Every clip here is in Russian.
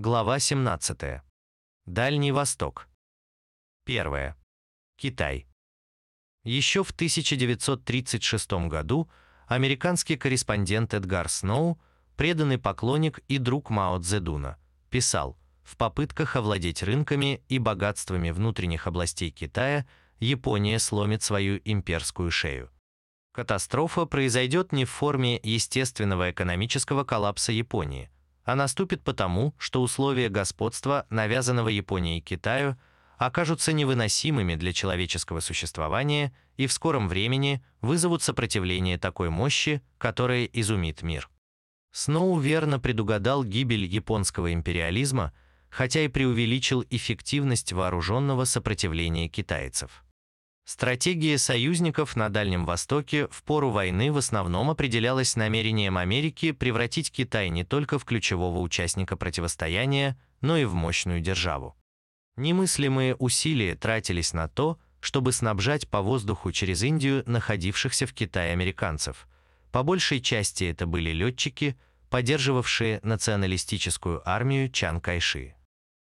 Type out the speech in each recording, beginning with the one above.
Глава 17. Дальний Восток. Первое. Китай. Еще в 1936 году американский корреспондент Эдгар Сноу, преданный поклонник и друг Мао Цзэдуна, писал, в попытках овладеть рынками и богатствами внутренних областей Китая Япония сломит свою имперскую шею. Катастрофа произойдет не в форме естественного экономического коллапса Японии, а наступит потому, что условия господства, навязанного Японией Китаю, окажутся невыносимыми для человеческого существования и в скором времени вызовут сопротивление такой мощи, которая изумит мир. Сноу верно предугадал гибель японского империализма, хотя и преувеличил эффективность вооруженного сопротивления китайцев. Стратегия союзников на Дальнем Востоке в пору войны в основном определялась намерением Америки превратить Китай не только в ключевого участника противостояния, но и в мощную державу. Немыслимые усилия тратились на то, чтобы снабжать по воздуху через Индию находившихся в Китае американцев. По большей части это были летчики, поддерживавшие националистическую армию Чан Кайши.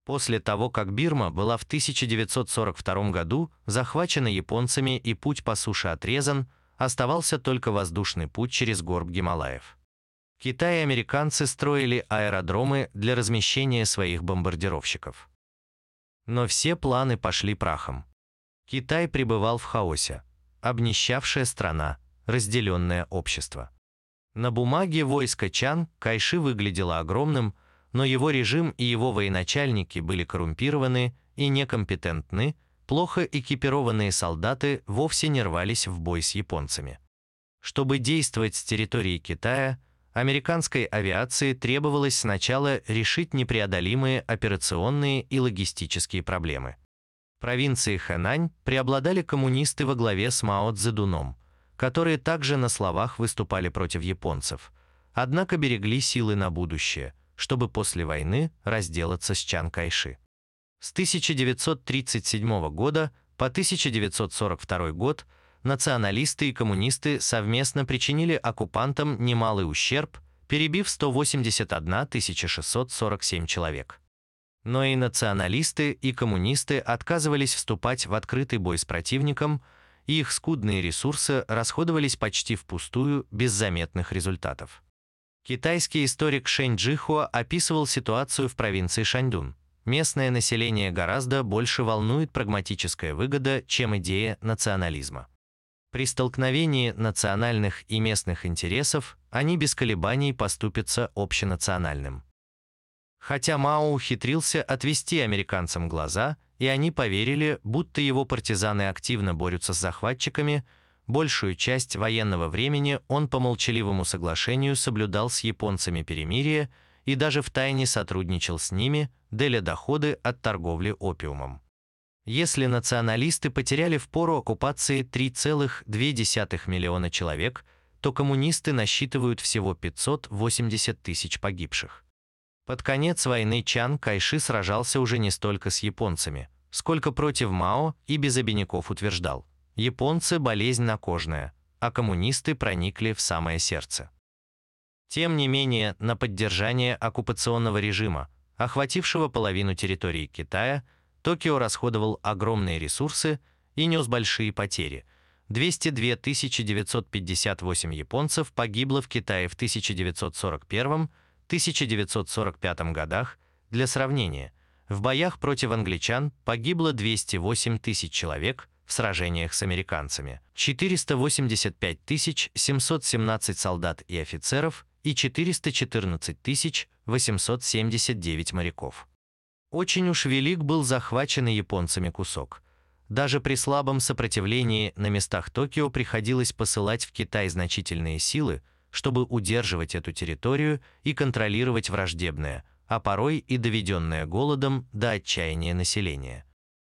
После того, как Бирма была в 1942 году захвачена японцами и путь по суше отрезан, оставался только воздушный путь через горб Гималаев. Китай и американцы строили аэродромы для размещения своих бомбардировщиков. Но все планы пошли прахом. Китай пребывал в хаосе, обнищавшая страна, разделенное общество. На бумаге войско Чан Кайши выглядело огромным, но его режим и его военачальники были коррумпированы и некомпетентны, плохо экипированные солдаты вовсе не рвались в бой с японцами. Чтобы действовать с территории Китая, американской авиации требовалось сначала решить непреодолимые операционные и логистические проблемы. В провинции Хэнань преобладали коммунисты во главе с Мао Цзэдуном, которые также на словах выступали против японцев, однако берегли силы на будущее – чтобы после войны разделаться с Чан Кайши. С 1937 года по 1942 год националисты и коммунисты совместно причинили оккупантам немалый ущерб, перебив 181 647 человек. Но и националисты, и коммунисты отказывались вступать в открытый бой с противником, и их скудные ресурсы расходовались почти впустую, без заметных результатов. Китайский историк Шэнь Джихуа описывал ситуацию в провинции Шаньдун. Местное население гораздо больше волнует прагматическая выгода, чем идея национализма. При столкновении национальных и местных интересов они без колебаний поступятся общенациональным. Хотя Мао ухитрился отвести американцам глаза, и они поверили, будто его партизаны активно борются с захватчиками – Большую часть военного времени он по молчаливому соглашению соблюдал с японцами перемирие и даже втайне сотрудничал с ними, деля доходы от торговли опиумом. Если националисты потеряли в пору оккупации 3,2 миллиона человек, то коммунисты насчитывают всего 580 тысяч погибших. Под конец войны Чан Кайши сражался уже не столько с японцами, сколько против Мао и без обиняков утверждал – Японцы – болезнь накожная, а коммунисты проникли в самое сердце. Тем не менее, на поддержание оккупационного режима, охватившего половину территории Китая, Токио расходовал огромные ресурсы и нес большие потери. 202 958 японцев погибло в Китае в 1941-1945 годах. Для сравнения, в боях против англичан погибло 208 тысяч человек – сражениях с американцами, 485 717 солдат и офицеров и 414 879 моряков. Очень уж велик был захваченный японцами кусок. Даже при слабом сопротивлении на местах Токио приходилось посылать в Китай значительные силы, чтобы удерживать эту территорию и контролировать враждебное, а порой и доведенное голодом до отчаяния население.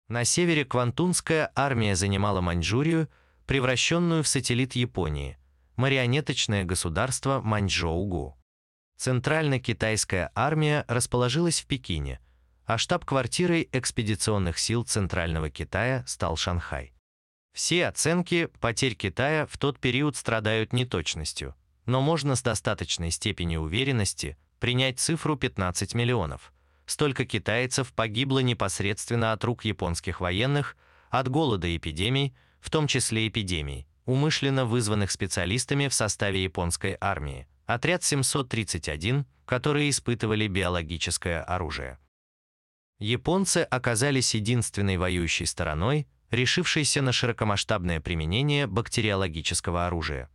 На севере Квантунская армия занимала Маньчжурию, превращенную в сателлит Японии, марионеточное государство Маньчжоугу. Центрально-китайская армия расположилась в Пекине, а штаб-квартирой экспедиционных сил Центрального Китая стал Шанхай. Все оценки потерь Китая в тот период страдают неточностью, но можно с достаточной степенью уверенности принять цифру 15 миллионов – столько китайцев погибло непосредственно от рук японских военных, от голода и эпидемий, в том числе эпидемий, умышленно вызванных специалистами в составе японской армии, отряд 731, которые испытывали биологическое оружие. Японцы оказались единственной воюющей стороной, решившейся на широкомасштабное применение бактериологического оружия.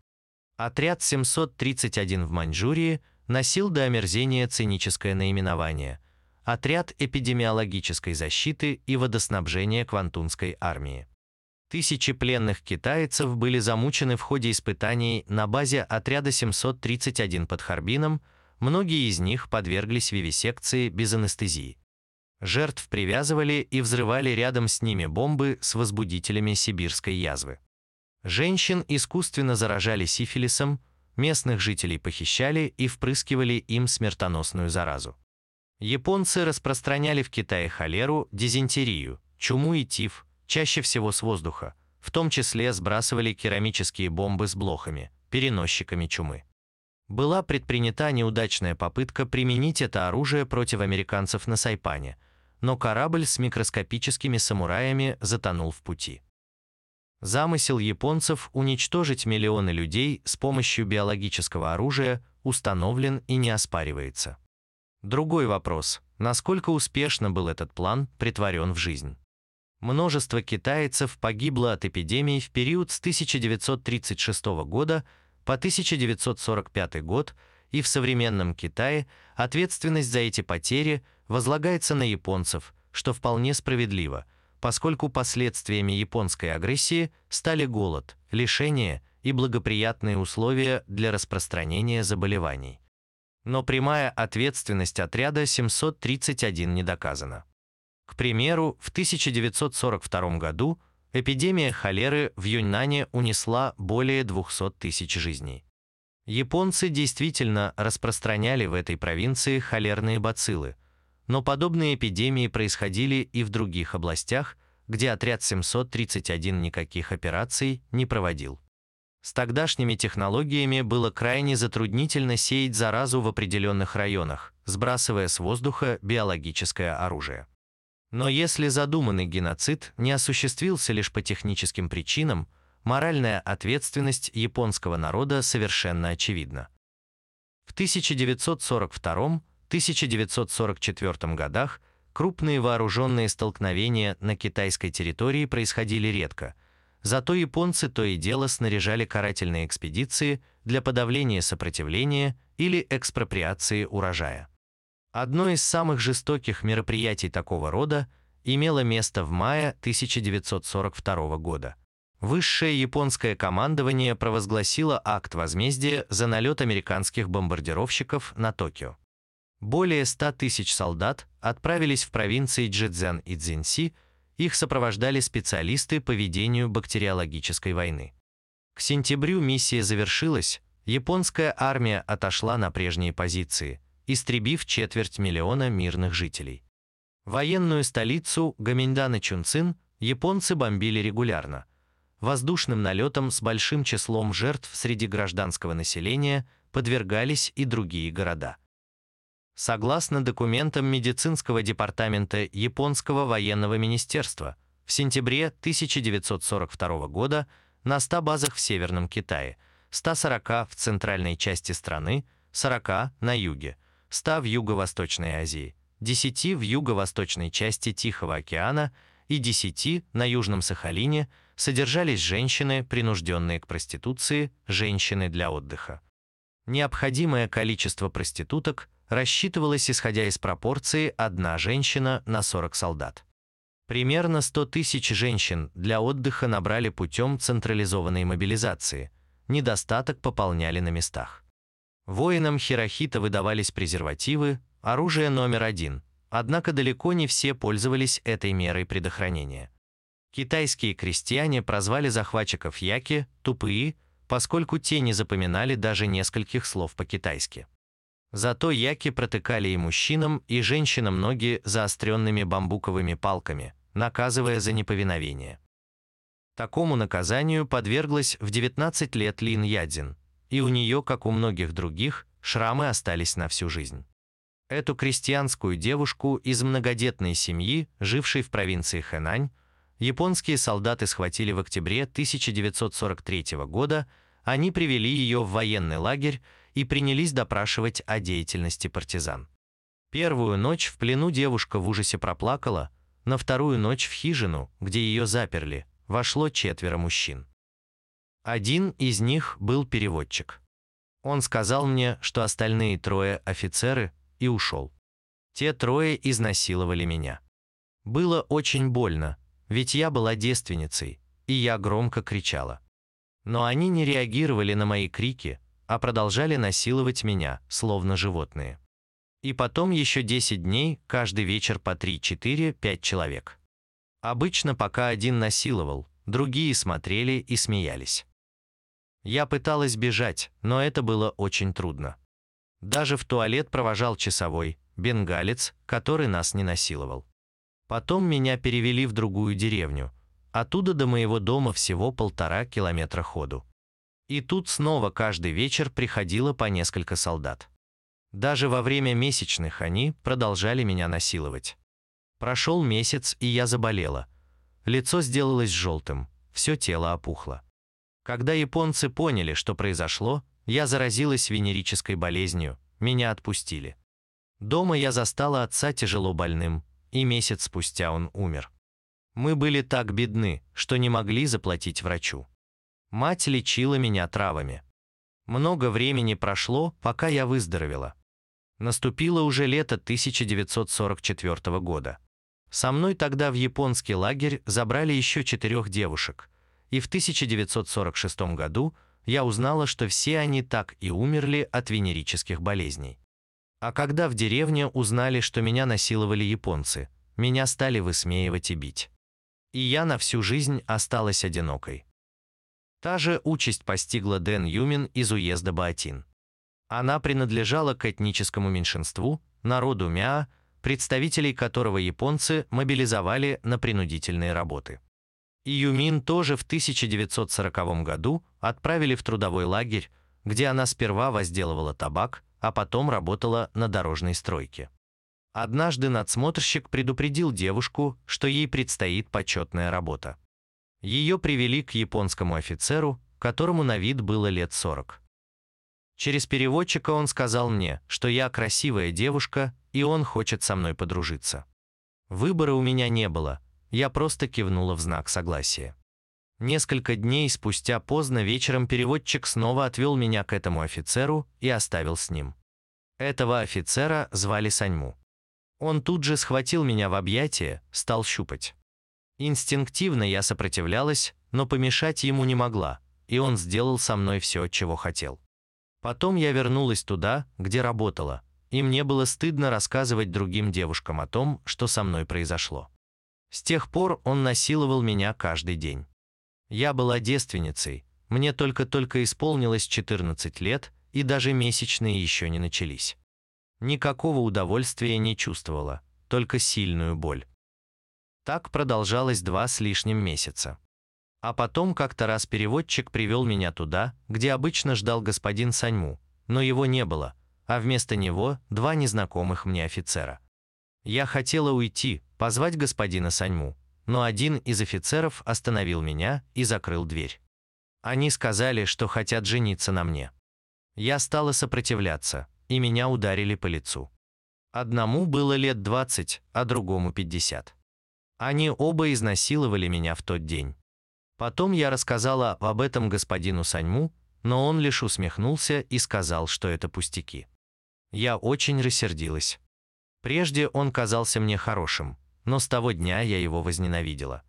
Отряд 731 в Маньчжурии носил до омерзения циническое наименование «Отряд эпидемиологической защиты и водоснабжения Квантунской армии». Тысячи пленных китайцев были замучены в ходе испытаний на базе отряда 731 под Харбином, многие из них подверглись вивисекции без анестезии. Жертв привязывали и взрывали рядом с ними бомбы с возбудителями сибирской язвы. Женщин искусственно заражали сифилисом, местных жителей похищали и впрыскивали им смертоносную заразу. Японцы распространяли в Китае холеру, дизентерию, чуму и тиф, чаще всего с воздуха, в том числе сбрасывали керамические бомбы с блохами, переносчиками чумы. Была предпринята неудачная попытка применить это оружие против американцев на Сайпане, но корабль с микроскопическими самураями затонул в пути. Замысел японцев уничтожить миллионы людей с помощью биологического оружия установлен и не оспаривается. Другой вопрос, насколько успешно был этот план притворен в жизнь. Множество китайцев погибло от эпидемий в период с 1936 года по 1945 год, и в современном Китае ответственность за эти потери возлагается на японцев, что вполне справедливо, поскольку последствиями японской агрессии стали голод, лишение и благоприятные условия для распространения заболеваний. Но прямая ответственность отряда 731 не доказана. К примеру, в 1942 году эпидемия холеры в Юньнане унесла более 200 тысяч жизней. Японцы действительно распространяли в этой провинции холерные бациллы, но подобные эпидемии происходили и в других областях, где отряд 731 никаких операций не проводил. С тогдашними технологиями было крайне затруднительно сеять заразу в определенных районах, сбрасывая с воздуха биологическое оружие. Но если задуманный геноцид не осуществился лишь по техническим причинам, моральная ответственность японского народа совершенно очевидна. В 1942-1944 годах крупные вооруженные столкновения на китайской территории происходили редко, зато японцы то и дело снаряжали карательные экспедиции для подавления сопротивления или экспроприации урожая. Одно из самых жестоких мероприятий такого рода имело место в мае 1942 года. Высшее японское командование провозгласило акт возмездия за налет американских бомбардировщиков на Токио. Более 100 тысяч солдат отправились в провинции Джидзян и Цзиньси, их сопровождали специалисты по ведению бактериологической войны. К сентябрю миссия завершилась, японская армия отошла на прежние позиции – истребив четверть миллиона мирных жителей. Военную столицу Гаминьдана Чунцин японцы бомбили регулярно. Воздушным налетом с большим числом жертв среди гражданского населения подвергались и другие города. Согласно документам медицинского департамента Японского военного министерства, в сентябре 1942 года на 100 базах в Северном Китае, 140 в центральной части страны, 40 на юге – 100 в Юго-Восточной Азии, 10 в юго-восточной части Тихого океана и 10 на Южном Сахалине содержались женщины, принужденные к проституции, женщины для отдыха. Необходимое количество проституток рассчитывалось исходя из пропорции одна женщина на 40 солдат. Примерно 100 тысяч женщин для отдыха набрали путем централизованной мобилизации, недостаток пополняли на местах. Воинам Хирохита выдавались презервативы, оружие номер один, однако далеко не все пользовались этой мерой предохранения. Китайские крестьяне прозвали захватчиков яки «тупые», поскольку те не запоминали даже нескольких слов по-китайски. Зато яки протыкали и мужчинам, и женщинам ноги заостренными бамбуковыми палками, наказывая за неповиновение. Такому наказанию подверглась в 19 лет Лин Ядзин, и у нее, как у многих других, шрамы остались на всю жизнь. Эту крестьянскую девушку из многодетной семьи, жившей в провинции Хэнань, японские солдаты схватили в октябре 1943 года, они привели ее в военный лагерь и принялись допрашивать о деятельности партизан. Первую ночь в плену девушка в ужасе проплакала, на вторую ночь в хижину, где ее заперли, вошло четверо мужчин. Один из них был переводчик. Он сказал мне, что остальные трое – офицеры, и ушел. Те трое изнасиловали меня. Было очень больно, ведь я была девственницей, и я громко кричала. Но они не реагировали на мои крики, а продолжали насиловать меня, словно животные. И потом еще 10 дней, каждый вечер по 3, 4, 5 человек. Обычно пока один насиловал, другие смотрели и смеялись. Я пыталась бежать, но это было очень трудно. Даже в туалет провожал часовой, бенгалец, который нас не насиловал. Потом меня перевели в другую деревню. Оттуда до моего дома всего полтора километра ходу. И тут снова каждый вечер приходило по несколько солдат. Даже во время месячных они продолжали меня насиловать. Прошел месяц, и я заболела. Лицо сделалось желтым, все тело опухло. Когда японцы поняли, что произошло, я заразилась венерической болезнью, меня отпустили. Дома я застала отца тяжело больным, и месяц спустя он умер. Мы были так бедны, что не могли заплатить врачу. Мать лечила меня травами. Много времени прошло, пока я выздоровела. Наступило уже лето 1944 года. Со мной тогда в японский лагерь забрали еще четырех девушек, и в 1946 году я узнала, что все они так и умерли от венерических болезней. А когда в деревне узнали, что меня насиловали японцы, меня стали высмеивать и бить. И я на всю жизнь осталась одинокой. Та же участь постигла Дэн Юмин из уезда Баатин. Она принадлежала к этническому меньшинству, народу Мяа, представителей которого японцы мобилизовали на принудительные работы. И Юмин тоже в 1940 году отправили в трудовой лагерь, где она сперва возделывала табак, а потом работала на дорожной стройке. Однажды надсмотрщик предупредил девушку, что ей предстоит почетная работа. Ее привели к японскому офицеру, которому на вид было лет 40. Через переводчика он сказал мне, что я красивая девушка, и он хочет со мной подружиться. Выбора у меня не было, я просто кивнула в знак согласия. Несколько дней спустя поздно вечером переводчик снова отвел меня к этому офицеру и оставил с ним. Этого офицера звали Саньму. Он тут же схватил меня в объятия, стал щупать. Инстинктивно я сопротивлялась, но помешать ему не могла, и он сделал со мной все, чего хотел. Потом я вернулась туда, где работала, и мне было стыдно рассказывать другим девушкам о том, что со мной произошло. С тех пор он насиловал меня каждый день. Я была девственницей, мне только-только исполнилось 14 лет, и даже месячные еще не начались. Никакого удовольствия не чувствовала, только сильную боль. Так продолжалось два с лишним месяца. А потом как-то раз переводчик привел меня туда, где обычно ждал господин Саньму, но его не было, а вместо него два незнакомых мне офицера. Я хотела уйти, позвать господина Саньму, но один из офицеров остановил меня и закрыл дверь. Они сказали, что хотят жениться на мне. Я стала сопротивляться, и меня ударили по лицу. Одному было лет 20, а другому 50. Они оба изнасиловали меня в тот день. Потом я рассказала об этом господину Саньму, но он лишь усмехнулся и сказал, что это пустяки. Я очень рассердилась. Прежде он казался мне хорошим, но с того дня я его возненавидела.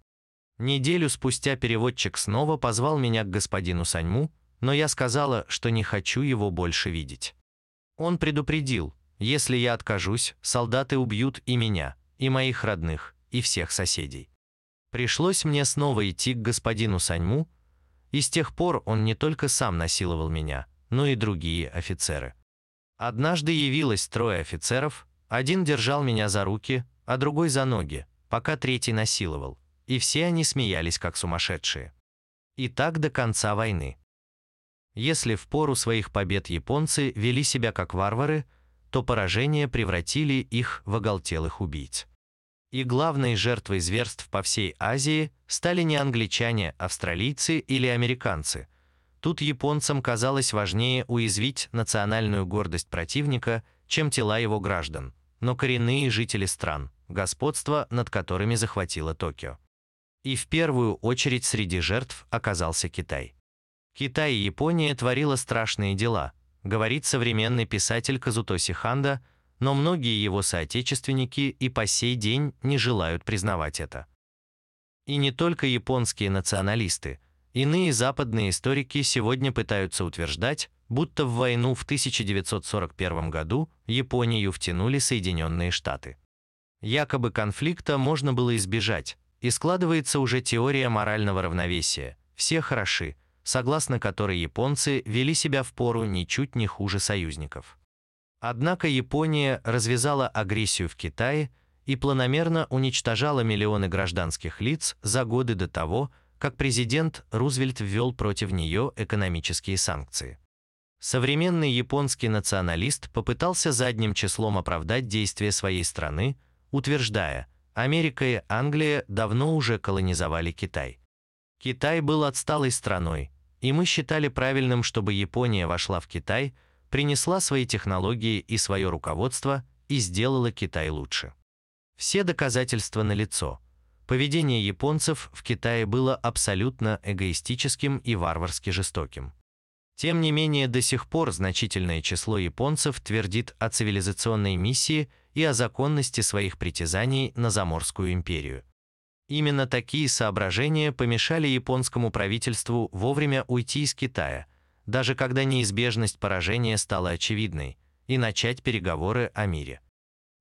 Неделю спустя переводчик снова позвал меня к господину Саньму, но я сказала, что не хочу его больше видеть. Он предупредил, если я откажусь, солдаты убьют и меня, и моих родных, и всех соседей. Пришлось мне снова идти к господину Саньму, и с тех пор он не только сам насиловал меня, но и другие офицеры. Однажды явилось трое офицеров, один держал меня за руки, а другой за ноги, пока третий насиловал, и все они смеялись как сумасшедшие. И так до конца войны. Если в пору своих побед японцы вели себя как варвары, то поражения превратили их в оголтелых убийц. И главной жертвой зверств по всей Азии стали не англичане, австралийцы или американцы. Тут японцам казалось важнее уязвить национальную гордость противника, чем тела его граждан, но коренные жители стран, господство над которыми захватило Токио. И в первую очередь среди жертв оказался Китай. Китай и Япония творила страшные дела, говорит современный писатель Казутоси Ханда – но многие его соотечественники и по сей день не желают признавать это. И не только японские националисты, иные западные историки сегодня пытаются утверждать, будто в войну в 1941 году Японию втянули Соединенные Штаты. Якобы конфликта можно было избежать, и складывается уже теория морального равновесия «все хороши», согласно которой японцы вели себя в пору ничуть не хуже союзников. Однако Япония развязала агрессию в Китае и планомерно уничтожала миллионы гражданских лиц за годы до того, как президент Рузвельт ввел против нее экономические санкции. Современный японский националист попытался задним числом оправдать действия своей страны, утверждая, Америка и Англия давно уже колонизовали Китай. Китай был отсталой страной, и мы считали правильным, чтобы Япония вошла в Китай – принесла свои технологии и свое руководство и сделала Китай лучше. Все доказательства налицо. Поведение японцев в Китае было абсолютно эгоистическим и варварски жестоким. Тем не менее, до сих пор значительное число японцев твердит о цивилизационной миссии и о законности своих притязаний на Заморскую империю. Именно такие соображения помешали японскому правительству вовремя уйти из Китая – даже когда неизбежность поражения стала очевидной, и начать переговоры о мире.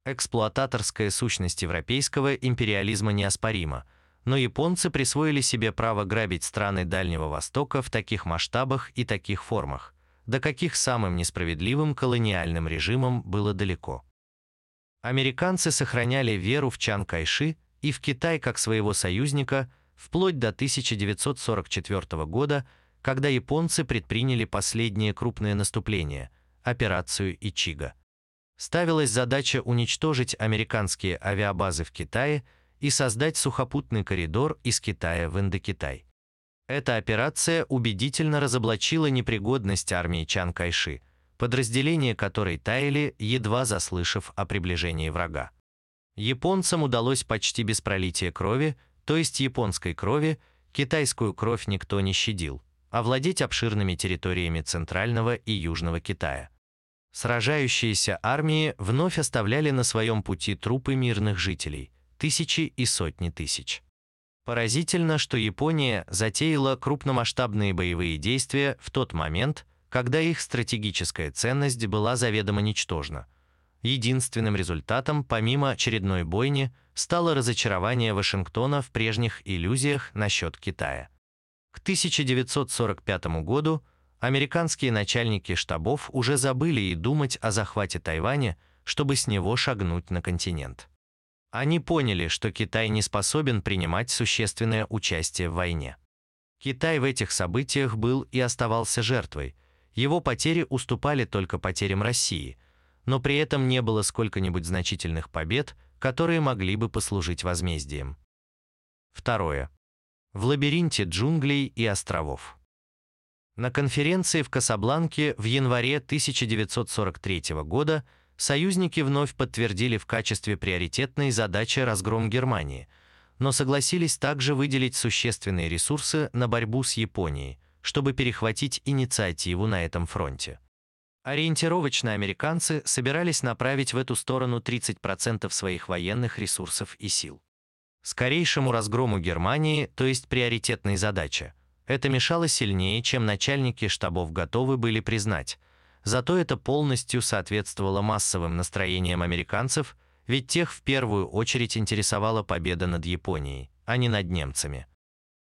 Эксплуататорская сущность европейского империализма неоспорима, но японцы присвоили себе право грабить страны Дальнего Востока в таких масштабах и таких формах, до каких самым несправедливым колониальным режимом было далеко. Американцы сохраняли веру в Чан Кайши и в Китай как своего союзника вплоть до 1944 года, когда японцы предприняли последнее крупное наступление – операцию Ичига. Ставилась задача уничтожить американские авиабазы в Китае и создать сухопутный коридор из Китая в Индокитай. Эта операция убедительно разоблачила непригодность армии Чан Кайши, подразделения которой таяли, едва заслышав о приближении врага. Японцам удалось почти без пролития крови, то есть японской крови, китайскую кровь никто не щадил, овладеть обширными территориями Центрального и Южного Китая. Сражающиеся армии вновь оставляли на своем пути трупы мирных жителей, тысячи и сотни тысяч. Поразительно, что Япония затеяла крупномасштабные боевые действия в тот момент, когда их стратегическая ценность была заведомо ничтожна. Единственным результатом, помимо очередной бойни, стало разочарование Вашингтона в прежних иллюзиях насчет Китая. К 1945 году американские начальники штабов уже забыли и думать о захвате Тайваня, чтобы с него шагнуть на континент. Они поняли, что Китай не способен принимать существенное участие в войне. Китай в этих событиях был и оставался жертвой, его потери уступали только потерям России, но при этом не было сколько-нибудь значительных побед, которые могли бы послужить возмездием. Второе в лабиринте джунглей и островов. На конференции в Касабланке в январе 1943 года союзники вновь подтвердили в качестве приоритетной задачи разгром Германии, но согласились также выделить существенные ресурсы на борьбу с Японией, чтобы перехватить инициативу на этом фронте. Ориентировочно американцы собирались направить в эту сторону 30% своих военных ресурсов и сил скорейшему разгрому Германии, то есть приоритетной задаче. Это мешало сильнее, чем начальники штабов готовы были признать. Зато это полностью соответствовало массовым настроениям американцев, ведь тех в первую очередь интересовала победа над Японией, а не над немцами.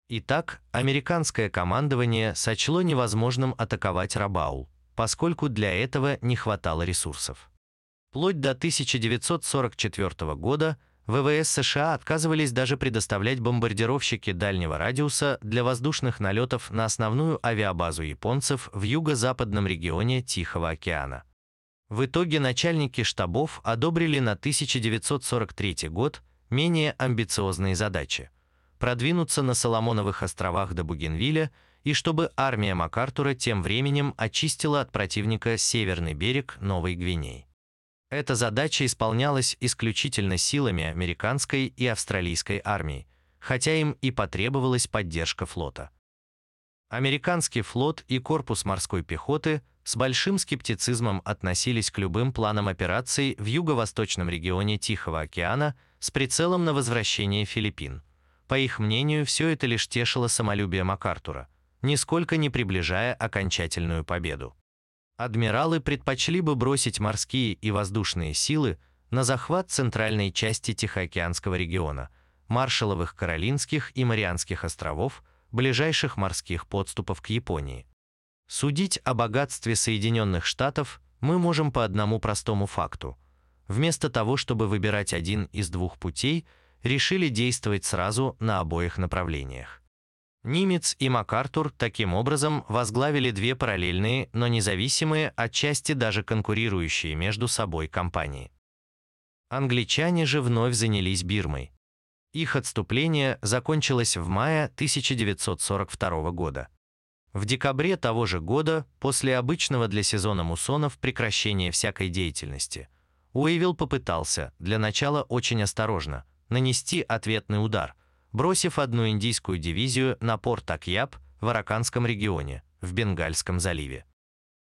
Итак, американское командование сочло невозможным атаковать Рабаул, поскольку для этого не хватало ресурсов. Вплоть до 1944 года ВВС США отказывались даже предоставлять бомбардировщики дальнего радиуса для воздушных налетов на основную авиабазу японцев в юго-западном регионе Тихого океана. В итоге начальники штабов одобрили на 1943 год менее амбициозные задачи – продвинуться на Соломоновых островах до Бугенвилля и чтобы армия МакАртура тем временем очистила от противника северный берег Новой Гвинеи. Эта задача исполнялась исключительно силами американской и австралийской армии, хотя им и потребовалась поддержка флота. Американский флот и корпус морской пехоты с большим скептицизмом относились к любым планам операций в юго-восточном регионе Тихого океана с прицелом на возвращение Филиппин. По их мнению, все это лишь тешило самолюбие МакАртура, нисколько не приближая окончательную победу. Адмиралы предпочли бы бросить морские и воздушные силы на захват центральной части Тихоокеанского региона, Маршаловых Каролинских и Марианских островов, ближайших морских подступов к Японии. Судить о богатстве Соединенных Штатов мы можем по одному простому факту. Вместо того, чтобы выбирать один из двух путей, решили действовать сразу на обоих направлениях. Нимец и МакАртур таким образом возглавили две параллельные, но независимые, отчасти даже конкурирующие между собой компании. Англичане же вновь занялись Бирмой. Их отступление закончилось в мае 1942 года. В декабре того же года, после обычного для сезона муссонов прекращения всякой деятельности, Уэйвилл попытался, для начала очень осторожно, нанести ответный удар, бросив одну индийскую дивизию на порт Акьяб в Араканском регионе, в Бенгальском заливе.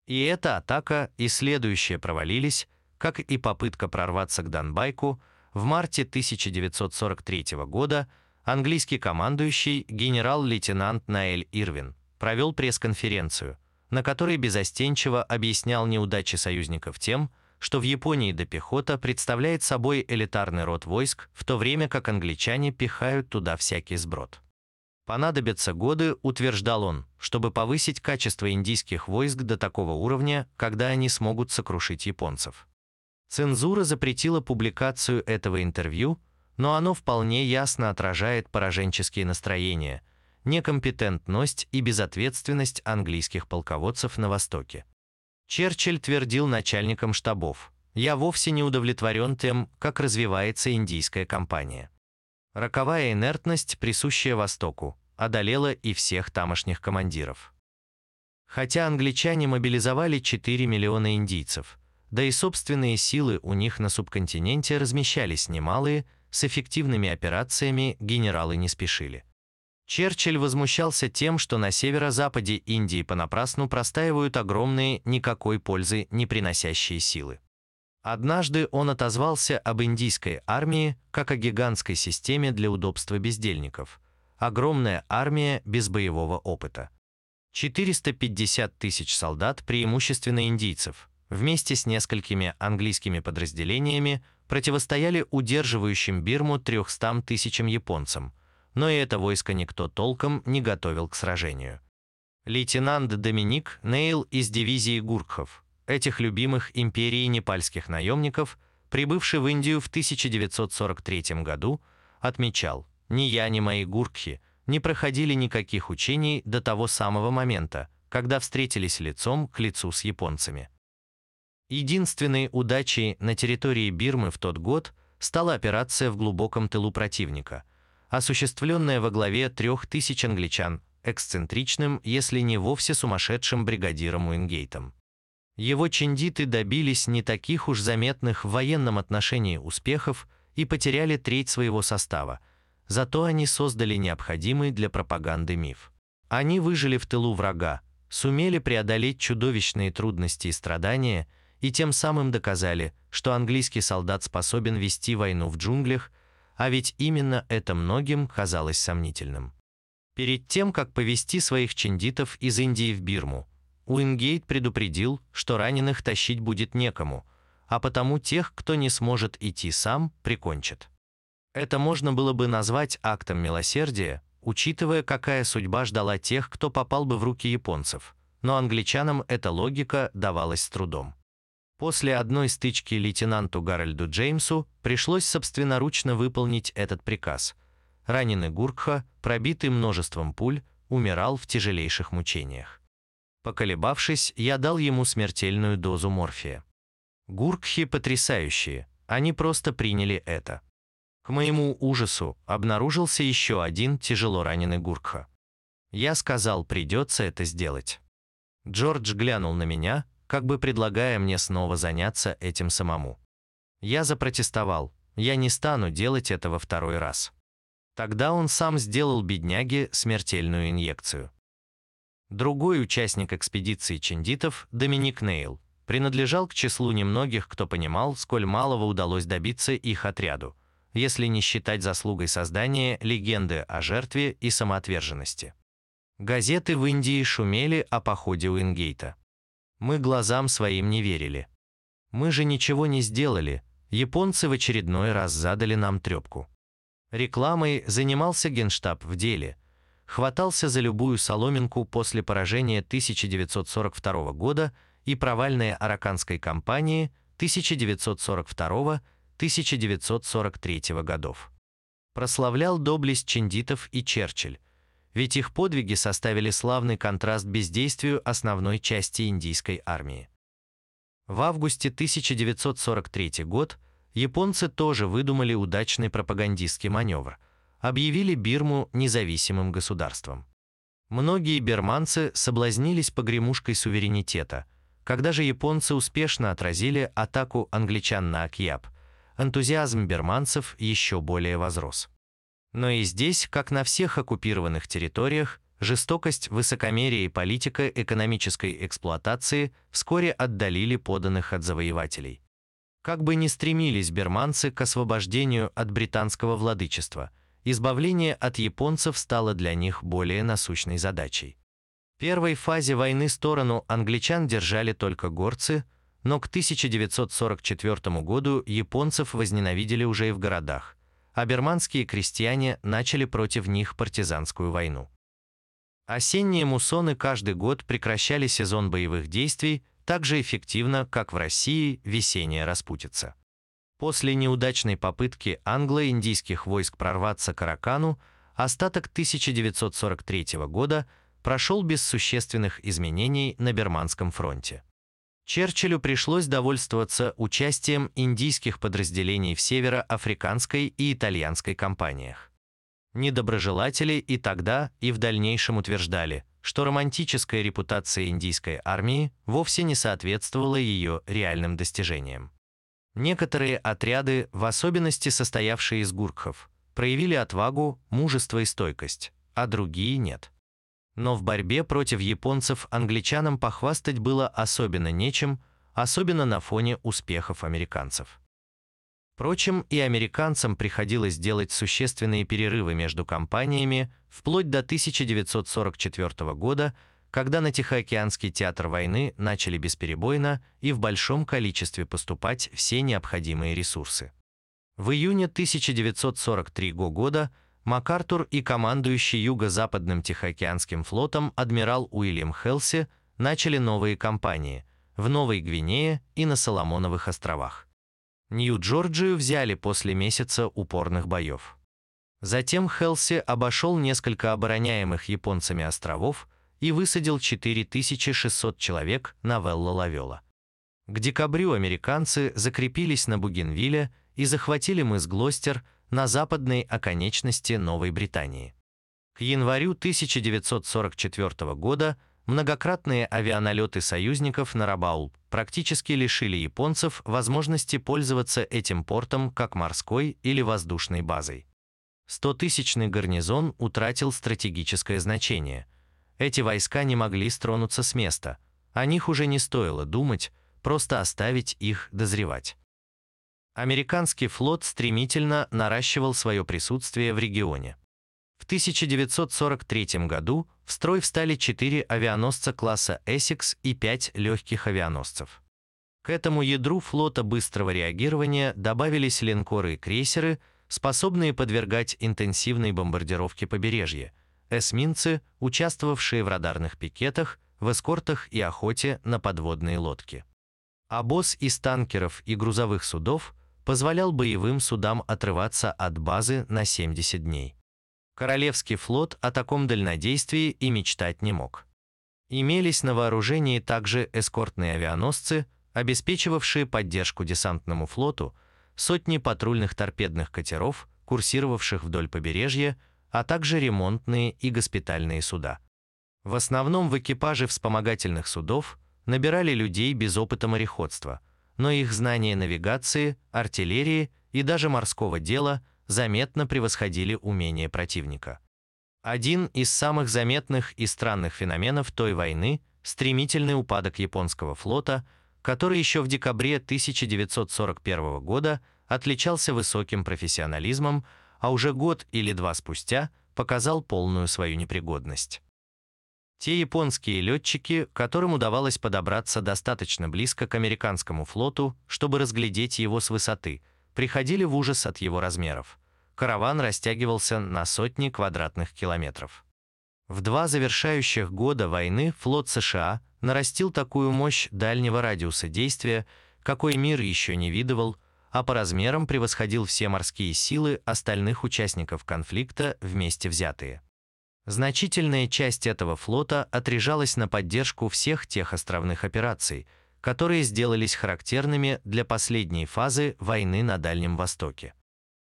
И эта атака и следующие провалились, как и попытка прорваться к Донбайку, в марте 1943 года английский командующий генерал-лейтенант Наэль Ирвин провел пресс-конференцию, на которой безостенчиво объяснял неудачи союзников тем, что в Японии до пехота представляет собой элитарный род войск, в то время как англичане пихают туда всякий сброд. Понадобятся годы, утверждал он, чтобы повысить качество индийских войск до такого уровня, когда они смогут сокрушить японцев. Цензура запретила публикацию этого интервью, но оно вполне ясно отражает пораженческие настроения – некомпетентность и безответственность английских полководцев на Востоке. Черчилль твердил начальникам штабов, «Я вовсе не удовлетворен тем, как развивается индийская кампания». Роковая инертность, присущая Востоку, одолела и всех тамошних командиров. Хотя англичане мобилизовали 4 миллиона индийцев, да и собственные силы у них на субконтиненте размещались немалые, с эффективными операциями генералы не спешили. Черчилль возмущался тем, что на северо-западе Индии понапрасну простаивают огромные, никакой пользы не приносящие силы. Однажды он отозвался об индийской армии как о гигантской системе для удобства бездельников. Огромная армия без боевого опыта. 450 тысяч солдат, преимущественно индийцев, вместе с несколькими английскими подразделениями противостояли удерживающим Бирму 300 тысячам японцам – но и это войско никто толком не готовил к сражению. Лейтенант Доминик Нейл из дивизии Гуркхов, этих любимых империей непальских наемников, прибывший в Индию в 1943 году, отмечал, «Ни я, ни мои гуркхи не проходили никаких учений до того самого момента, когда встретились лицом к лицу с японцами». Единственной удачей на территории Бирмы в тот год стала операция в глубоком тылу противника – осуществленная во главе трех тысяч англичан, эксцентричным, если не вовсе сумасшедшим бригадиром Уингейтом. Его чиндиты добились не таких уж заметных в военном отношении успехов и потеряли треть своего состава, зато они создали необходимый для пропаганды миф. Они выжили в тылу врага, сумели преодолеть чудовищные трудности и страдания и тем самым доказали, что английский солдат способен вести войну в джунглях – а ведь именно это многим казалось сомнительным. Перед тем, как повести своих чендитов из Индии в Бирму, Уингейт предупредил, что раненых тащить будет некому, а потому тех, кто не сможет идти сам, прикончат. Это можно было бы назвать актом милосердия, учитывая, какая судьба ждала тех, кто попал бы в руки японцев, но англичанам эта логика давалась с трудом. После одной стычки лейтенанту Гарольду Джеймсу пришлось собственноручно выполнить этот приказ. Раненый Гуркха, пробитый множеством пуль, умирал в тяжелейших мучениях. Поколебавшись, я дал ему смертельную дозу морфия. Гуркхи потрясающие, они просто приняли это. К моему ужасу обнаружился еще один тяжело раненый Гуркха. Я сказал, придется это сделать. Джордж глянул на меня, как бы предлагая мне снова заняться этим самому. Я запротестовал, я не стану делать этого второй раз. Тогда он сам сделал бедняге смертельную инъекцию. Другой участник экспедиции чендитов, Доминик Нейл, принадлежал к числу немногих, кто понимал, сколь малого удалось добиться их отряду, если не считать заслугой создания легенды о жертве и самоотверженности. Газеты в Индии шумели о походе Уингейта. Мы глазам своим не верили. Мы же ничего не сделали, японцы в очередной раз задали нам трепку. Рекламой занимался генштаб в деле, хватался за любую соломинку после поражения 1942 года и провальной араканской кампании 1942-1943 годов. Прославлял доблесть чендитов и Черчилль, ведь их подвиги составили славный контраст бездействию основной части индийской армии. В августе 1943 год японцы тоже выдумали удачный пропагандистский маневр, объявили Бирму независимым государством. Многие берманцы соблазнились погремушкой суверенитета, когда же японцы успешно отразили атаку англичан на Акьяб, энтузиазм берманцев еще более возрос. Но и здесь, как на всех оккупированных территориях, жестокость, высокомерие и политика экономической эксплуатации вскоре отдалили поданных от завоевателей. Как бы ни стремились берманцы к освобождению от британского владычества, избавление от японцев стало для них более насущной задачей. В первой фазе войны сторону англичан держали только горцы, но к 1944 году японцев возненавидели уже и в городах – а берманские крестьяне начали против них партизанскую войну. Осенние муссоны каждый год прекращали сезон боевых действий так же эффективно, как в России весенняя распутица. После неудачной попытки англо-индийских войск прорваться к Аракану, остаток 1943 года прошел без существенных изменений на Берманском фронте. Черчиллю пришлось довольствоваться участием индийских подразделений в североафриканской и итальянской кампаниях. Недоброжелатели и тогда, и в дальнейшем утверждали, что романтическая репутация индийской армии вовсе не соответствовала ее реальным достижениям. Некоторые отряды, в особенности состоявшие из гуркхов, проявили отвагу, мужество и стойкость, а другие нет. Но в борьбе против японцев англичанам похвастать было особенно нечем, особенно на фоне успехов американцев. Впрочем, и американцам приходилось делать существенные перерывы между кампаниями вплоть до 1944 года, когда на Тихоокеанский театр войны начали бесперебойно и в большом количестве поступать все необходимые ресурсы. В июне 1943 года МакАртур и командующий Юго-Западным Тихоокеанским флотом адмирал Уильям Хелси начали новые кампании в Новой Гвинее и на Соломоновых островах. Нью-Джорджию взяли после месяца упорных боев. Затем Хелси обошел несколько обороняемых японцами островов и высадил 4600 человек на Велла-Лавела. К декабрю американцы закрепились на Бугенвилле и захватили мыс Глостер – на западной оконечности Новой Британии. К январю 1944 года многократные авианалеты союзников на Рабаул практически лишили японцев возможности пользоваться этим портом как морской или воздушной базой. Стотысячный гарнизон утратил стратегическое значение. Эти войска не могли стронуться с места, о них уже не стоило думать, просто оставить их дозревать американский флот стремительно наращивал свое присутствие в регионе. В 1943 году в строй встали четыре авианосца класса «Эссекс» и пять легких авианосцев. К этому ядру флота быстрого реагирования добавились линкоры и крейсеры, способные подвергать интенсивной бомбардировке побережья, эсминцы, участвовавшие в радарных пикетах, в эскортах и охоте на подводные лодки. Обоз из танкеров и грузовых судов – позволял боевым судам отрываться от базы на 70 дней. Королевский флот о таком дальнодействии и мечтать не мог. Имелись на вооружении также эскортные авианосцы, обеспечивавшие поддержку десантному флоту, сотни патрульных торпедных катеров, курсировавших вдоль побережья, а также ремонтные и госпитальные суда. В основном в экипаже вспомогательных судов набирали людей без опыта мореходства, но их знания навигации, артиллерии и даже морского дела заметно превосходили умения противника. Один из самых заметных и странных феноменов той войны – стремительный упадок японского флота, который еще в декабре 1941 года отличался высоким профессионализмом, а уже год или два спустя показал полную свою непригодность. Те японские летчики, которым удавалось подобраться достаточно близко к американскому флоту, чтобы разглядеть его с высоты, приходили в ужас от его размеров. Караван растягивался на сотни квадратных километров. В два завершающих года войны флот США нарастил такую мощь дальнего радиуса действия, какой мир еще не видывал, а по размерам превосходил все морские силы остальных участников конфликта вместе взятые. Значительная часть этого флота отряжалась на поддержку всех тех островных операций, которые сделались характерными для последней фазы войны на Дальнем Востоке.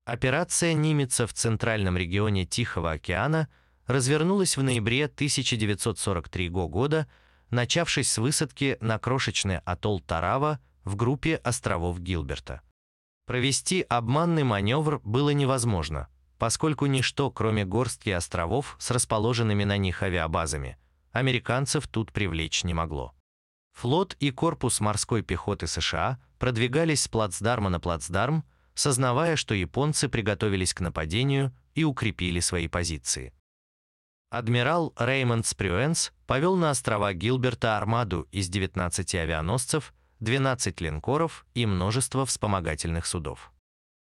Операция Нимица в центральном регионе Тихого океана развернулась в ноябре 1943 года, начавшись с высадки на крошечный атолл Тарава в группе островов Гилберта. Провести обманный маневр было невозможно, поскольку ничто, кроме горстки островов с расположенными на них авиабазами, американцев тут привлечь не могло. Флот и корпус морской пехоты США продвигались с плацдарма на плацдарм, сознавая, что японцы приготовились к нападению и укрепили свои позиции. Адмирал Реймонд Спрюэнс повел на острова Гилберта армаду из 19 авианосцев, 12 линкоров и множество вспомогательных судов.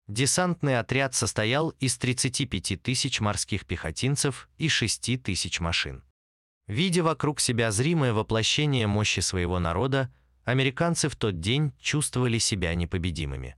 Десантный отряд состоял из 35 тысяч морских пехотинцев и 6 тысяч машин. Видя вокруг себя зримое воплощение мощи своего народа, американцы в тот день чувствовали себя непобедимыми.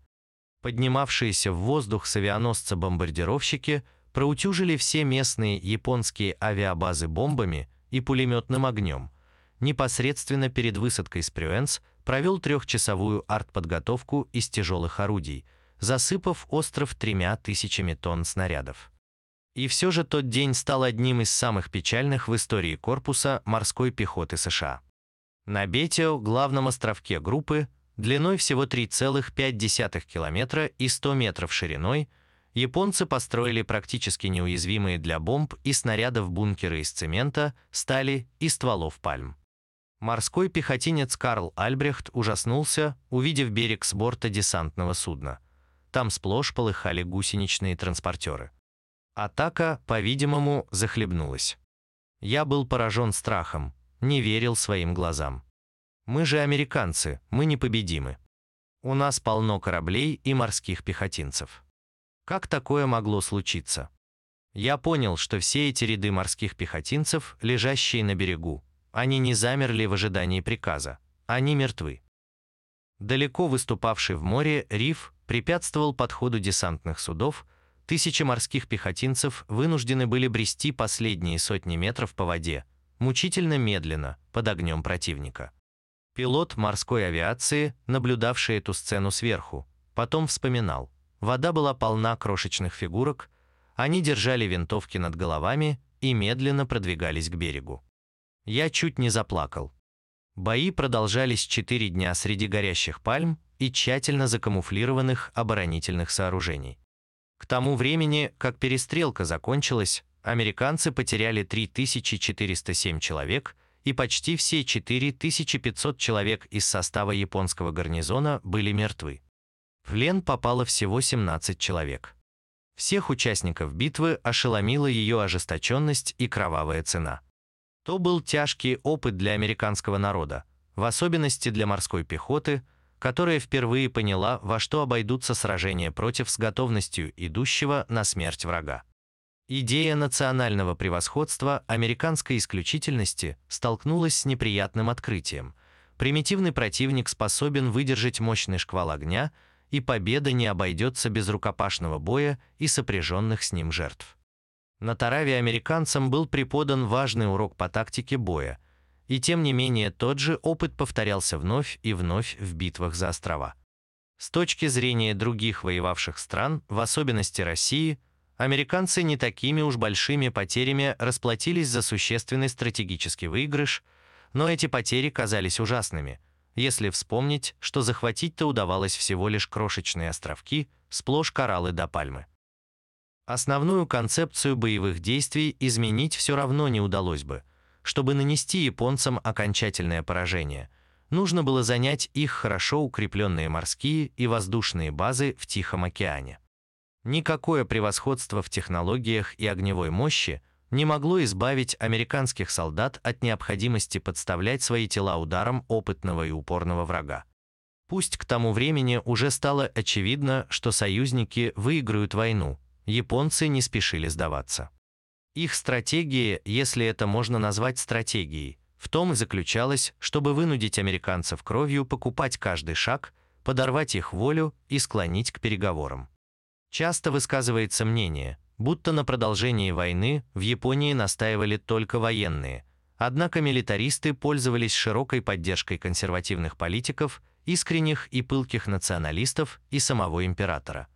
Поднимавшиеся в воздух с авианосца-бомбардировщики проутюжили все местные японские авиабазы бомбами и пулеметным огнем. Непосредственно перед высадкой с Прюэнс провел трехчасовую артподготовку из тяжелых орудий – засыпав остров тремя тысячами тонн снарядов. И все же тот день стал одним из самых печальных в истории корпуса морской пехоты США. На Бетио, главном островке группы, длиной всего 3,5 километра и 100 метров шириной, японцы построили практически неуязвимые для бомб и снарядов бункеры из цемента, стали и стволов пальм. Морской пехотинец Карл Альбрехт ужаснулся, увидев берег с борта десантного судна. Там сплошь полыхали гусеничные транспортеры. Атака, по-видимому, захлебнулась. Я был поражен страхом, не верил своим глазам. Мы же американцы, мы непобедимы. У нас полно кораблей и морских пехотинцев. Как такое могло случиться? Я понял, что все эти ряды морских пехотинцев, лежащие на берегу, они не замерли в ожидании приказа, они мертвы. Далеко выступавший в море риф препятствовал подходу десантных судов, тысячи морских пехотинцев вынуждены были брести последние сотни метров по воде, мучительно медленно, под огнем противника. Пилот морской авиации, наблюдавший эту сцену сверху, потом вспоминал. Вода была полна крошечных фигурок, они держали винтовки над головами и медленно продвигались к берегу. Я чуть не заплакал. Бои продолжались четыре дня среди горящих пальм и тщательно закамуфлированных оборонительных сооружений. К тому времени, как перестрелка закончилась, американцы потеряли 3407 человек, и почти все 4500 человек из состава японского гарнизона были мертвы. В плен попало всего 17 человек. Всех участников битвы ошеломила ее ожесточенность и кровавая цена. То был тяжкий опыт для американского народа, в особенности для морской пехоты, которая впервые поняла, во что обойдутся сражения против с готовностью идущего на смерть врага. Идея национального превосходства американской исключительности столкнулась с неприятным открытием. Примитивный противник способен выдержать мощный шквал огня, и победа не обойдется без рукопашного боя и сопряженных с ним жертв. На Тараве американцам был преподан важный урок по тактике боя. И тем не менее тот же опыт повторялся вновь и вновь в битвах за острова. С точки зрения других воевавших стран, в особенности России, американцы не такими уж большими потерями расплатились за существенный стратегический выигрыш, но эти потери казались ужасными, если вспомнить, что захватить-то удавалось всего лишь крошечные островки, сплошь кораллы до пальмы. Основную концепцию боевых действий изменить все равно не удалось бы. Чтобы нанести японцам окончательное поражение, нужно было занять их хорошо укрепленные морские и воздушные базы в Тихом океане. Никакое превосходство в технологиях и огневой мощи не могло избавить американских солдат от необходимости подставлять свои тела ударом опытного и упорного врага. Пусть к тому времени уже стало очевидно, что союзники выиграют войну, японцы не спешили сдаваться. Их стратегия, если это можно назвать стратегией, в том и заключалась, чтобы вынудить американцев кровью покупать каждый шаг, подорвать их волю и склонить к переговорам. Часто высказывается мнение, будто на продолжении войны в Японии настаивали только военные, однако милитаристы пользовались широкой поддержкой консервативных политиков, искренних и пылких националистов и самого императора.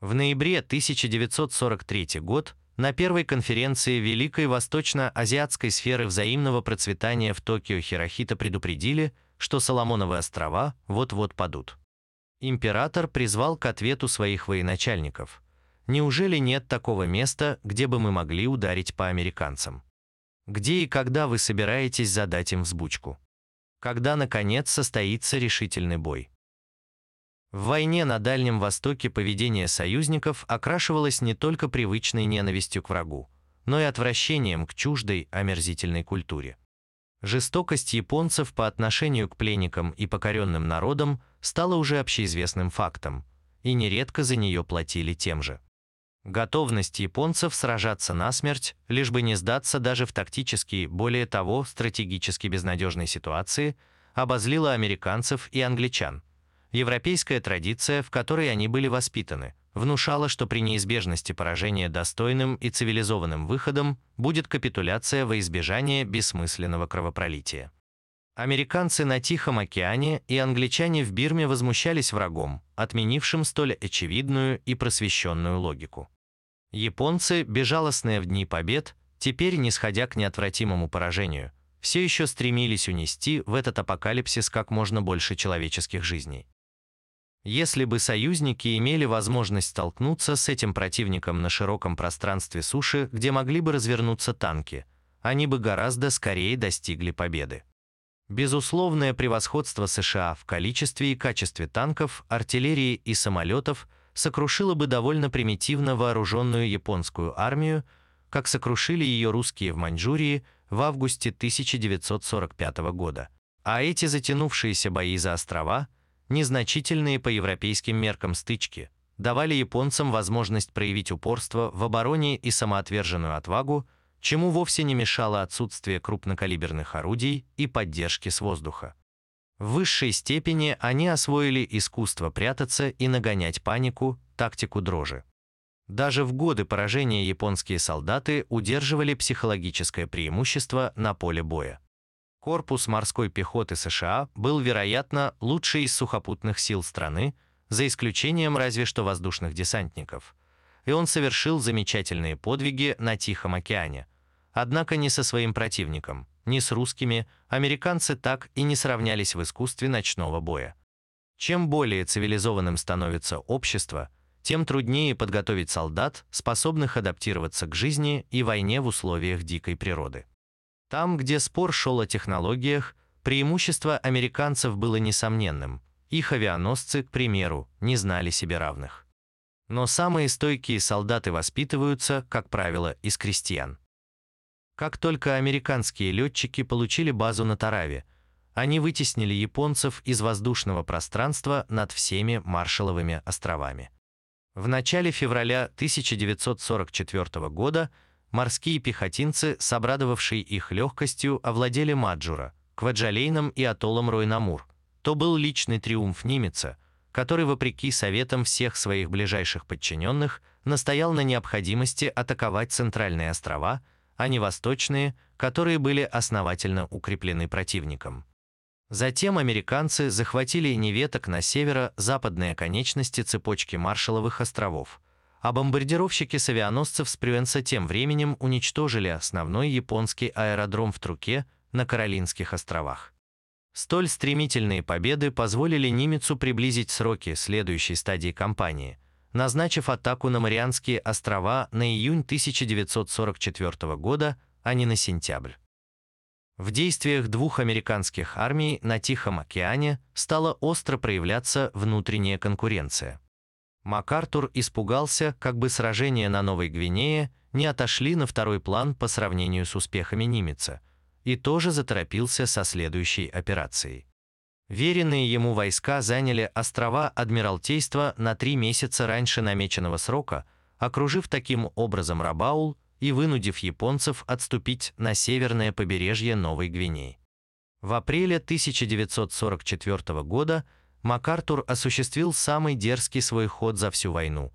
В ноябре 1943 год на первой конференции Великой Восточно-Азиатской сферы взаимного процветания в Токио Хирохита предупредили, что Соломоновы острова вот-вот падут. Император призвал к ответу своих военачальников. Неужели нет такого места, где бы мы могли ударить по американцам? Где и когда вы собираетесь задать им взбучку? Когда, наконец, состоится решительный бой? В войне на Дальнем Востоке поведение союзников окрашивалось не только привычной ненавистью к врагу, но и отвращением к чуждой, омерзительной культуре. Жестокость японцев по отношению к пленникам и покоренным народам стала уже общеизвестным фактом, и нередко за нее платили тем же. Готовность японцев сражаться насмерть, лишь бы не сдаться даже в тактически, более того, стратегически безнадежной ситуации, обозлила американцев и англичан – Европейская традиция, в которой они были воспитаны, внушала, что при неизбежности поражения достойным и цивилизованным выходом будет капитуляция во избежание бессмысленного кровопролития. Американцы на Тихом океане и англичане в Бирме возмущались врагом, отменившим столь очевидную и просвещенную логику. Японцы, безжалостные в дни побед, теперь, не сходя к неотвратимому поражению, все еще стремились унести в этот апокалипсис как можно больше человеческих жизней. Если бы союзники имели возможность столкнуться с этим противником на широком пространстве суши, где могли бы развернуться танки, они бы гораздо скорее достигли победы. Безусловное превосходство США в количестве и качестве танков, артиллерии и самолетов сокрушило бы довольно примитивно вооруженную японскую армию, как сокрушили ее русские в Маньчжурии в августе 1945 года. А эти затянувшиеся бои за острова – незначительные по европейским меркам стычки давали японцам возможность проявить упорство в обороне и самоотверженную отвагу, чему вовсе не мешало отсутствие крупнокалиберных орудий и поддержки с воздуха. В высшей степени они освоили искусство прятаться и нагонять панику, тактику дрожи. Даже в годы поражения японские солдаты удерживали психологическое преимущество на поле боя. Корпус морской пехоты США был, вероятно, лучший из сухопутных сил страны, за исключением разве что воздушных десантников. И он совершил замечательные подвиги на Тихом океане. Однако не со своим противником, ни с русскими, американцы так и не сравнялись в искусстве ночного боя. Чем более цивилизованным становится общество, тем труднее подготовить солдат, способных адаптироваться к жизни и войне в условиях дикой природы. Там, где спор шел о технологиях, преимущество американцев было несомненным. Их авианосцы, к примеру, не знали себе равных. Но самые стойкие солдаты воспитываются, как правило, из крестьян. Как только американские летчики получили базу на Тараве, они вытеснили японцев из воздушного пространства над всеми Маршалловыми островами. В начале февраля 1944 года Морские пехотинцы, собрадовавшие их легкостью, овладели Маджура, Кваджалейном и атоллом Ройнамур. То был личный триумф немеца, который, вопреки советам всех своих ближайших подчиненных, настоял на необходимости атаковать центральные острова, а не восточные, которые были основательно укреплены противником. Затем американцы захватили неветок на северо-западной оконечности цепочки Маршалловых островов, а бомбардировщики с авианосцев с Прюенса тем временем уничтожили основной японский аэродром в Труке на Каролинских островах. Столь стремительные победы позволили Нимецу приблизить сроки следующей стадии кампании, назначив атаку на Марианские острова на июнь 1944 года, а не на сентябрь. В действиях двух американских армий на Тихом океане стала остро проявляться внутренняя конкуренция. МакАртур испугался, как бы сражения на Новой Гвинее не отошли на второй план по сравнению с успехами Нимеца – и тоже заторопился со следующей операцией. Веренные ему войска заняли острова Адмиралтейства на три месяца раньше намеченного срока, окружив таким образом Рабаул и вынудив японцев отступить на северное побережье Новой Гвинеи. В апреле 1944 года МакАртур осуществил самый дерзкий свой ход за всю войну.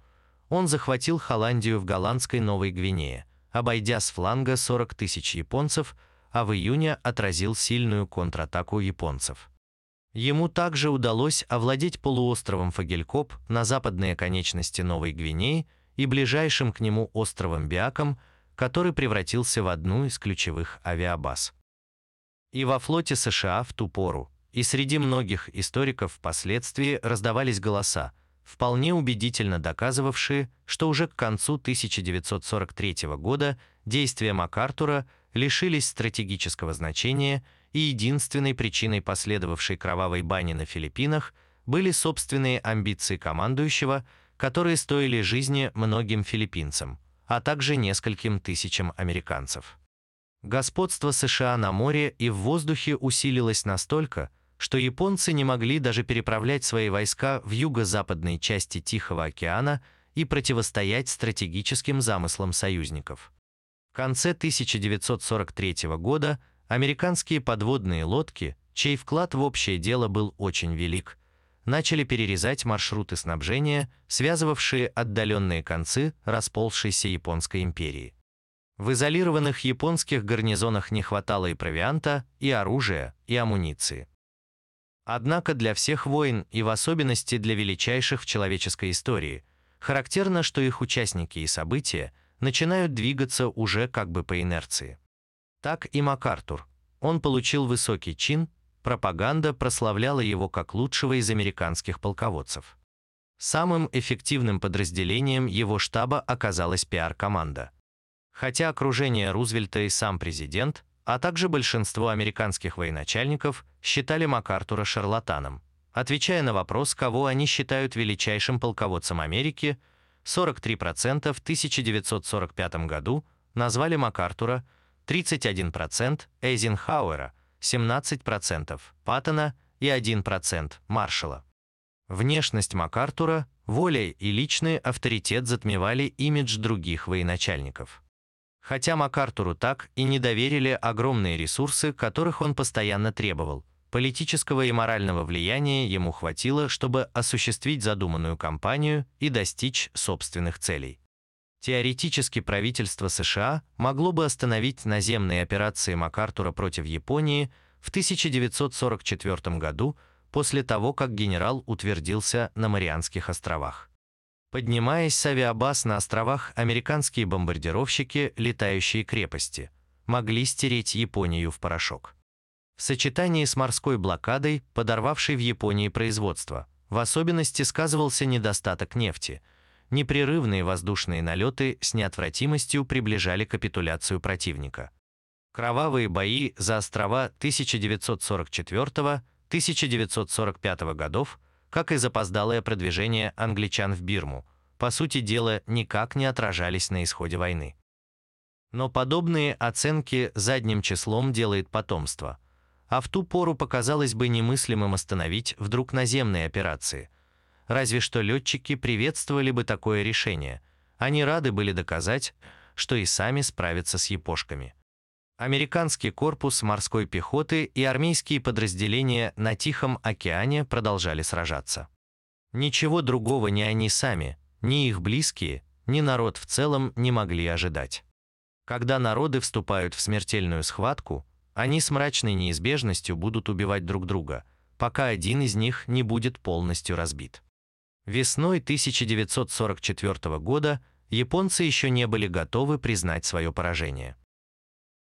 Он захватил Холландию в голландской Новой Гвинее, обойдя с фланга 40 тысяч японцев – а в июне отразил сильную контратаку японцев. Ему также удалось овладеть полуостровом Фагелькоп на западной оконечности Новой Гвинеи и ближайшим к нему островом Биаком, который превратился в одну из ключевых авиабаз. И во флоте США в ту пору, и среди многих историков впоследствии раздавались голоса, вполне убедительно доказывавшие, что уже к концу 1943 года действия МакАртура – лишились стратегического значения, и единственной причиной последовавшей кровавой бани на Филиппинах были собственные амбиции командующего, которые стоили жизни многим филиппинцам, а также нескольким тысячам американцев. Господство США на море и в воздухе усилилось настолько, что японцы не могли даже переправлять свои войска в юго-западной части Тихого океана и противостоять стратегическим замыслам союзников. В конце 1943 года американские подводные лодки, чей вклад в общее дело был очень велик, начали перерезать маршруты снабжения, связывавшие отдаленные концы расползшейся Японской империи. В изолированных японских гарнизонах не хватало и провианта, и оружия, и амуниции. Однако для всех войн, и в особенности для величайших в человеческой истории, характерно, что их участники и события – начинают двигаться уже как бы по инерции. Так и МакАртур. Он получил высокий чин, пропаганда прославляла его как лучшего из американских полководцев. Самым эффективным подразделением его штаба оказалась пиар-команда. Хотя окружение Рузвельта и сам президент, а также большинство американских военачальников считали МакАртура шарлатаном, отвечая на вопрос, кого они считают величайшим полководцем Америки – 43% в 1945 году назвали МакАртура, 31% Эйзенхауэра, 17% Паттона и 1% Маршалла. Внешность МакАртура, воля и личный авторитет затмевали имидж других военачальников. Хотя МакАртуру так и не доверили огромные ресурсы, которых он постоянно требовал, Политического и морального влияния ему хватило, чтобы осуществить задуманную кампанию и достичь собственных целей. Теоретически правительство США могло бы остановить наземные операции МакАртура против Японии в 1944 году после того, как генерал утвердился на Марианских островах. Поднимаясь с авиабаз на островах, американские бомбардировщики, летающие крепости, могли стереть Японию в порошок в сочетании с морской блокадой, подорвавшей в Японии производство. В особенности сказывался недостаток нефти. Непрерывные воздушные налеты с неотвратимостью приближали капитуляцию противника. Кровавые бои за острова 1944-1945 годов, как и запоздалое продвижение англичан в Бирму, по сути дела никак не отражались на исходе войны. Но подобные оценки задним числом делает потомство – а в ту пору показалось бы немыслимым остановить вдруг наземные операции. Разве что летчики приветствовали бы такое решение. Они рады были доказать, что и сами справятся с япошками. Американский корпус морской пехоты и армейские подразделения на Тихом океане продолжали сражаться. Ничего другого ни они сами, ни их близкие, ни народ в целом не могли ожидать. Когда народы вступают в смертельную схватку, они с мрачной неизбежностью будут убивать друг друга, пока один из них не будет полностью разбит. Весной 1944 года японцы еще не были готовы признать свое поражение.